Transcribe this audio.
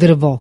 дърво.